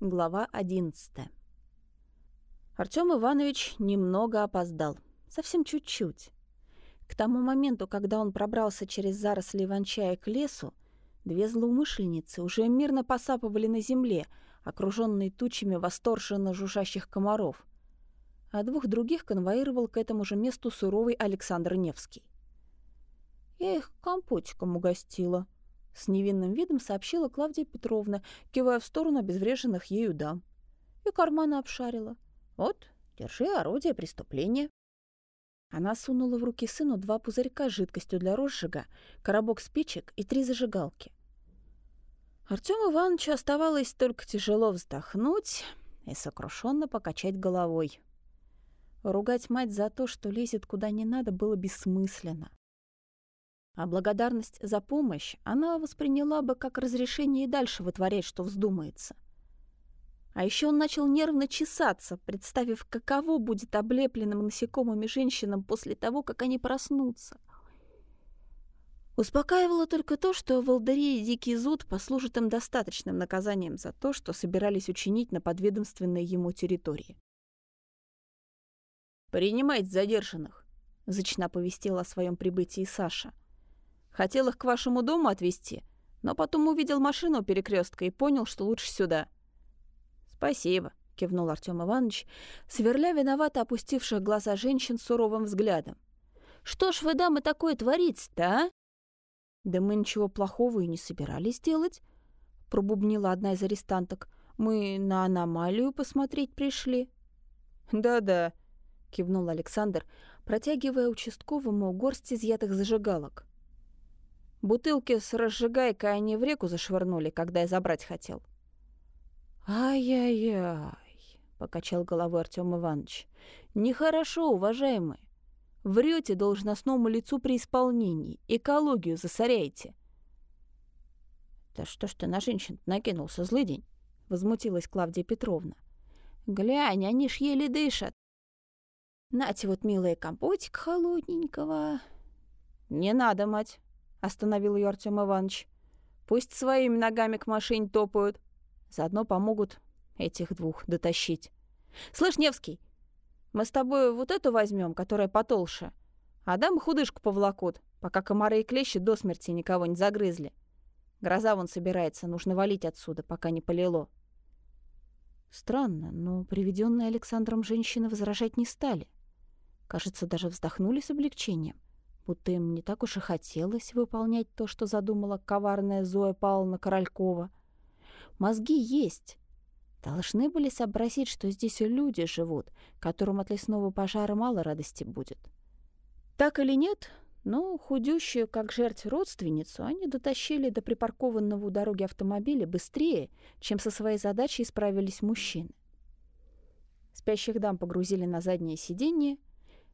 Глава 11 Артём Иванович немного опоздал. Совсем чуть-чуть. К тому моменту, когда он пробрался через заросли иван-чая к лесу, две злоумышленницы уже мирно посапывали на земле, окруженные тучами восторженно жужжащих комаров, а двух других конвоировал к этому же месту суровый Александр Невский. «Я их компотиком угостила», — с невинным видом сообщила Клавдия Петровна, кивая в сторону обезвреженных ею дам. И карманы обшарила. «Вот, держи орудие преступления». Она сунула в руки сыну два пузырька с жидкостью для розжига, коробок спичек и три зажигалки. Артему Ивановичу оставалось только тяжело вздохнуть и сокрушенно покачать головой. Ругать мать за то, что лезет куда не надо, было бессмысленно. А благодарность за помощь она восприняла бы как разрешение и дальше вытворять, что вздумается. А еще он начал нервно чесаться, представив, каково будет облепленным насекомыми женщинам после того, как они проснутся. Успокаивало только то, что волдыри и дикий зуд послужат им достаточным наказанием за то, что собирались учинить на подведомственной ему территории. «Принимайте задержанных», — зычно оповестил о своем прибытии Саша — Хотел их к вашему дому отвезти, но потом увидел машину у перекрестка и понял, что лучше сюда». «Спасибо», — кивнул Артём Иванович, сверля виновато опустивших глаза женщин суровым взглядом. «Что ж вы, дамы, такое творите-то, а?» «Да мы ничего плохого и не собирались делать», — пробубнила одна из арестанток. «Мы на аномалию посмотреть пришли». «Да-да», — кивнул Александр, протягивая участковому горсть изъятых зажигалок. Бутылки с разжигайкой они в реку зашвырнули, когда я забрать хотел. «Ай-яй-яй», — покачал головой Артём Иванович. «Нехорошо, уважаемые. Врете должностному лицу при исполнении, экологию засоряете». «Да что ж ты на женщин накинулся, злый день?» — возмутилась Клавдия Петровна. «Глянь, они ж еле дышат. Нате вот, милая, компотик холодненького». «Не надо, мать», — остановил ее Артем Иванович. «Пусть своими ногами к машине топают. Заодно помогут этих двух дотащить. Слышь, Невский, мы с тобой вот эту возьмем, которая потолще, а дам худышку повлакут, пока комары и клещи до смерти никого не загрызли. Гроза вон собирается, нужно валить отсюда, пока не полило». Странно, но приведенные Александром женщины возражать не стали. Кажется, даже вздохнули с облегчением будто им не так уж и хотелось выполнять то, что задумала коварная Зоя Павловна Королькова. Мозги есть. Должны были сообразить, что здесь люди живут, которым от лесного пожара мало радости будет. Так или нет, но худющую, как жертв родственницу, они дотащили до припаркованного у дороги автомобиля быстрее, чем со своей задачей справились мужчины. Спящих дам погрузили на заднее сиденье,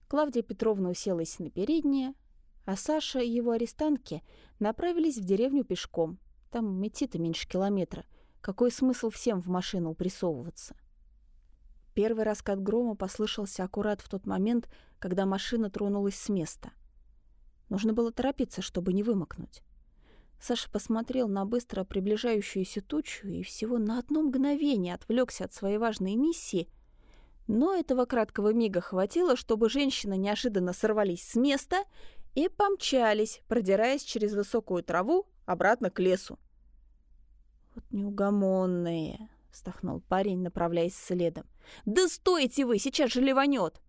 Клавдия Петровна уселась на переднее, а Саша и его арестантки направились в деревню пешком. Там идти-то меньше километра. Какой смысл всем в машину упрессовываться? Первый раскат грома послышался аккурат в тот момент, когда машина тронулась с места. Нужно было торопиться, чтобы не вымокнуть. Саша посмотрел на быстро приближающуюся тучу и всего на одно мгновение отвлекся от своей важной миссии, но этого краткого мига хватило, чтобы женщины неожиданно сорвались с места и помчались, продираясь через высокую траву обратно к лесу. «Вот неугомонные!» — вздохнул парень, направляясь следом. «Да стойте вы, сейчас же ливанет!»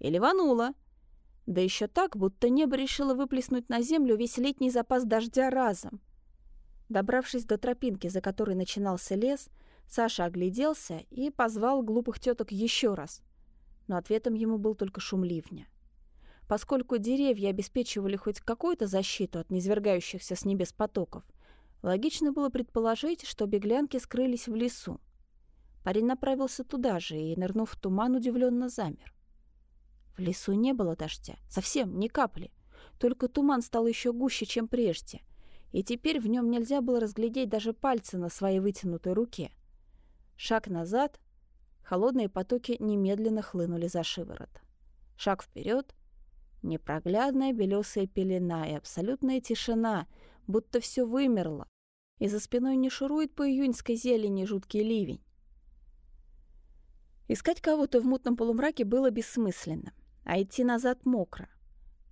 И ливануло. Да еще так, будто небо решило выплеснуть на землю весь летний запас дождя разом. Добравшись до тропинки, за которой начинался лес, Саша огляделся и позвал глупых теток еще раз. Но ответом ему был только шум ливня. Поскольку деревья обеспечивали хоть какую-то защиту от низвергающихся с небес потоков, логично было предположить, что беглянки скрылись в лесу. Парень направился туда же и, нырнув в туман, удивленно замер. В лесу не было дождя, совсем ни капли. Только туман стал еще гуще, чем прежде, и теперь в нем нельзя было разглядеть даже пальцы на своей вытянутой руке. Шаг назад, холодные потоки немедленно хлынули за шиворот. Шаг вперед, Непроглядная белесая пелена и абсолютная тишина, будто все вымерло. И за спиной не шурует по июньской зелени жуткий ливень. Искать кого-то в мутном полумраке было бессмысленно, а идти назад мокро.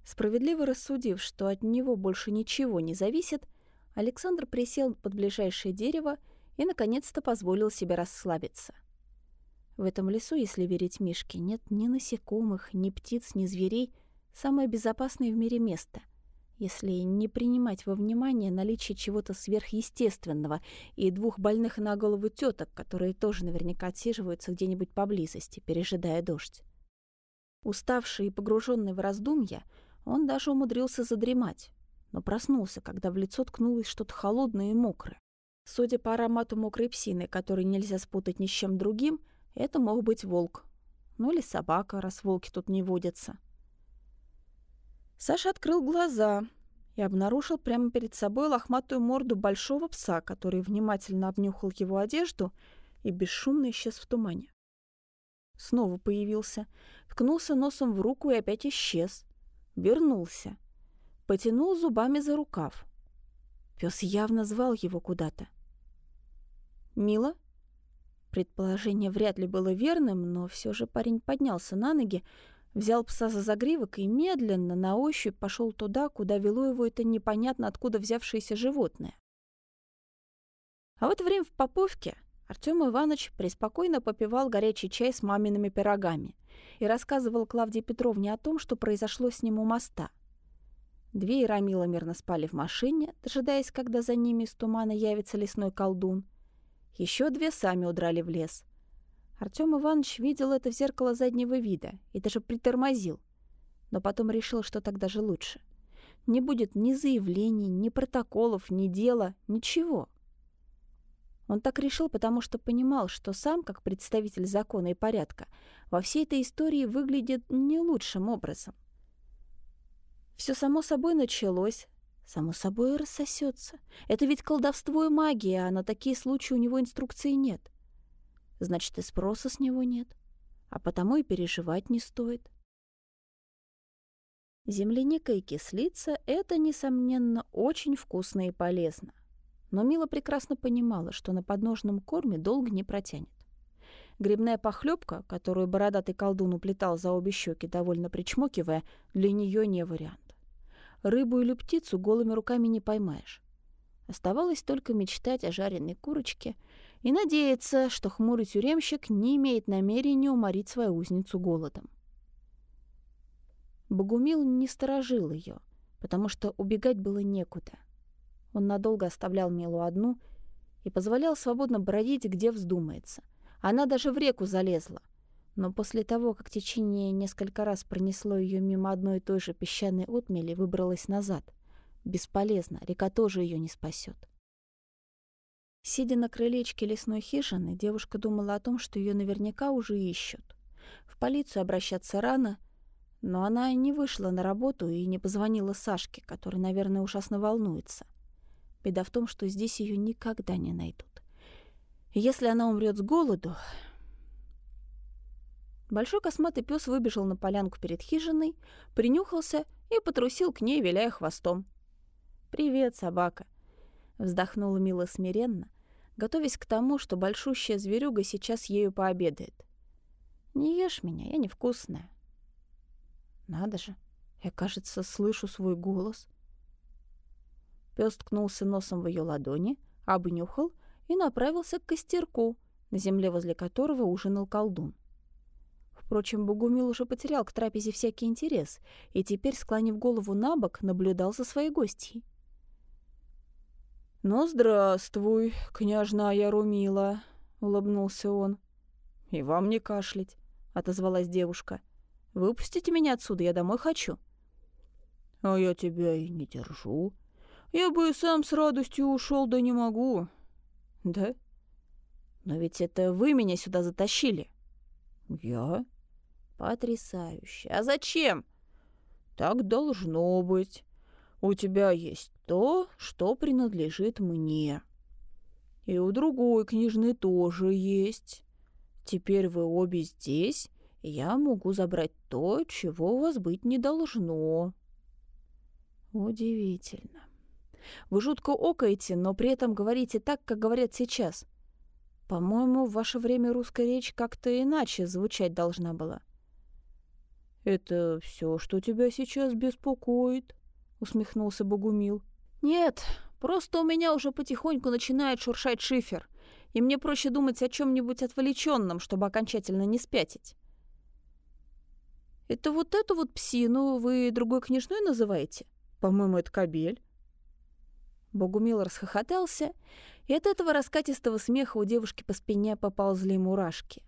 Справедливо рассудив, что от него больше ничего не зависит, Александр присел под ближайшее дерево и, наконец-то, позволил себе расслабиться. В этом лесу, если верить Мишке, нет ни насекомых, ни птиц, ни зверей. Самое безопасное в мире место если не принимать во внимание наличие чего-то сверхъестественного и двух больных на голову теток, которые тоже наверняка отсиживаются где-нибудь поблизости, пережидая дождь. Уставший и погруженный в раздумья, он даже умудрился задремать, но проснулся, когда в лицо ткнулось что-то холодное и мокрое. Судя по аромату мокрой псины, который нельзя спутать ни с чем другим, это мог быть волк. Ну или собака, раз волки тут не водятся. Саша открыл глаза и обнаружил прямо перед собой лохматую морду большого пса, который внимательно обнюхал его одежду и бесшумно исчез в тумане. Снова появился, ткнулся носом в руку и опять исчез. Вернулся. Потянул зубами за рукав. Пес явно звал его куда-то. «Мила?» Предположение вряд ли было верным, но все же парень поднялся на ноги, Взял пса за загривок и медленно, на ощупь, пошел туда, куда вело его это непонятно откуда взявшееся животное. А в это время в Поповке Артем Иванович преспокойно попивал горячий чай с мамиными пирогами и рассказывал Клавдии Петровне о том, что произошло с ним у моста. Две Ирамила мирно спали в машине, дожидаясь, когда за ними из тумана явится лесной колдун. Еще две сами удрали в лес — Артём Иванович видел это в зеркало заднего вида и даже притормозил, но потом решил, что так даже лучше. Не будет ни заявлений, ни протоколов, ни дела, ничего. Он так решил, потому что понимал, что сам, как представитель закона и порядка, во всей этой истории выглядит не лучшим образом. Все само собой началось, само собой рассосется. Это ведь колдовство и магия, а на такие случаи у него инструкции нет значит и спроса с него нет, а потому и переживать не стоит. Земляника и кислица — это, несомненно, очень вкусно и полезно. Но Мила прекрасно понимала, что на подножном корме долго не протянет. Грибная похлебка, которую бородатый колдун уплетал за обе щеки, довольно причмокивая, для нее не вариант. Рыбу или птицу голыми руками не поймаешь. Оставалось только мечтать о жареной курочке и надеяться, что хмурый тюремщик не имеет намерения уморить свою узницу голодом. Богумил не сторожил ее, потому что убегать было некуда. Он надолго оставлял Милу одну и позволял свободно бродить, где вздумается. Она даже в реку залезла. Но после того, как течение несколько раз пронесло ее мимо одной и той же песчаной отмели, выбралась назад. Бесполезно, река тоже ее не спасет. Сидя на крылечке лесной хижины, девушка думала о том, что ее наверняка уже ищут. В полицию обращаться рано, но она не вышла на работу и не позвонила Сашке, который, наверное, ужасно волнуется. Беда в том, что здесь ее никогда не найдут. Если она умрет с голоду... Большой косматый пес выбежал на полянку перед хижиной, принюхался и потрусил к ней, виляя хвостом. «Привет, собака!» Вздохнула Мила смиренно, готовясь к тому, что большущая зверюга сейчас ею пообедает. «Не ешь меня, я невкусная». «Надо же, я, кажется, слышу свой голос». Пёс ткнулся носом в ее ладони, обнюхал и направился к костерку, на земле возле которого ужинал колдун. Впрочем, Богумил уже потерял к трапезе всякий интерес и теперь, склонив голову на бок, наблюдал за своей гостьей. «Ну, здравствуй, княжна Ярумила», — улыбнулся он. «И вам не кашлять», — отозвалась девушка. «Выпустите меня отсюда, я домой хочу». «А я тебя и не держу. Я бы и сам с радостью ушел, да не могу». «Да? Но ведь это вы меня сюда затащили». «Я?» «Потрясающе. А зачем?» «Так должно быть. У тебя есть то, что принадлежит мне. И у другой княжны тоже есть. Теперь вы обе здесь, и я могу забрать то, чего у вас быть не должно. Удивительно. Вы жутко окаете, но при этом говорите так, как говорят сейчас. По-моему, в ваше время русская речь как-то иначе звучать должна была». «Это все, что тебя сейчас беспокоит?» — усмехнулся Богумил. «Нет, просто у меня уже потихоньку начинает шуршать шифер, и мне проще думать о чем-нибудь отвлеченном, чтобы окончательно не спятить». «Это вот эту вот псину вы другой княжной называете?» «По-моему, это кобель». Богумил расхохотался, и от этого раскатистого смеха у девушки по спине поползли мурашки.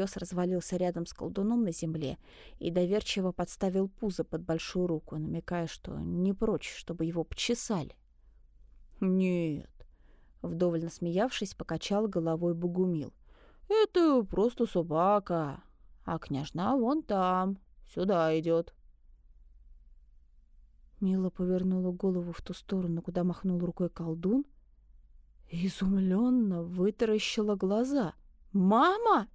Пес развалился рядом с колдуном на земле и доверчиво подставил пузо под большую руку, намекая, что не прочь, чтобы его почесали. «Нет», — вдоволь насмеявшись, покачал головой Богумил. «Это просто собака, а княжна вон там, сюда идет. Мила повернула голову в ту сторону, куда махнул рукой колдун, изумленно вытаращила глаза. «Мама!»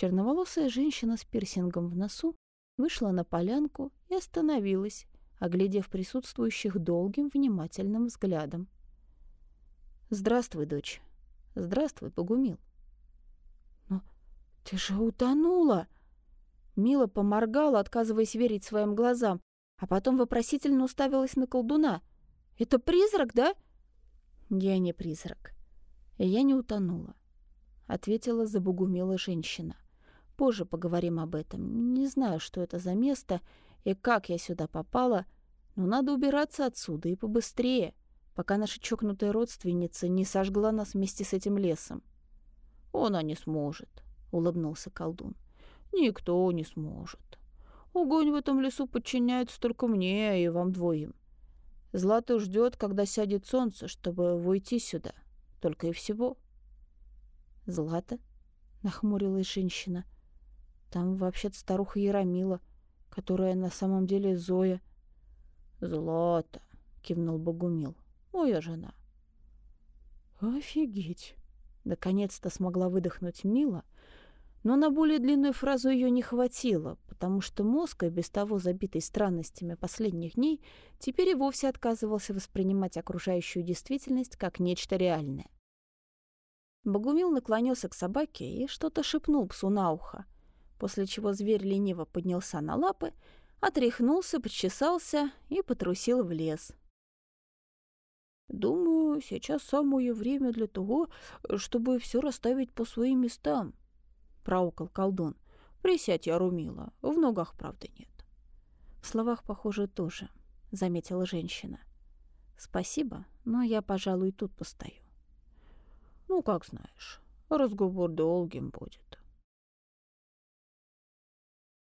Черноволосая женщина с пирсингом в носу вышла на полянку и остановилась, оглядев присутствующих долгим внимательным взглядом. «Здравствуй, дочь. Здравствуй, Погумил». «Но ты же утонула!» Мила поморгала, отказываясь верить своим глазам, а потом вопросительно уставилась на колдуна. «Это призрак, да?» «Я не призрак. Я не утонула», — ответила забугумела женщина. «Позже поговорим об этом. Не знаю, что это за место и как я сюда попала, но надо убираться отсюда и побыстрее, пока наша чокнутая родственница не сожгла нас вместе с этим лесом». «Она не сможет», — улыбнулся колдун. Никто не сможет. Огонь в этом лесу подчиняется только мне и вам двоим. Злата ждет, когда сядет солнце, чтобы войти сюда. Только и всего. Злата? Нахмурилась женщина. Там вообще-то старуха Яромила, которая на самом деле Зоя. Злата, кивнул Богумил. Моя жена. Офигеть. Наконец-то смогла выдохнуть Мила — но на более длинную фразу ее не хватило, потому что мозг, и без того забитый странностями последних дней, теперь и вовсе отказывался воспринимать окружающую действительность как нечто реальное. Богумил наклонился к собаке и что-то шепнул псу на ухо, после чего зверь лениво поднялся на лапы, отряхнулся, подчесался и потрусил в лес. «Думаю, сейчас самое время для того, чтобы все расставить по своим местам», проукал колдун. «Присядь, я румила. В ногах правды нет». «В словах, похоже, тоже», — заметила женщина. «Спасибо, но я, пожалуй, тут постою». «Ну, как знаешь. Разговор долгим будет».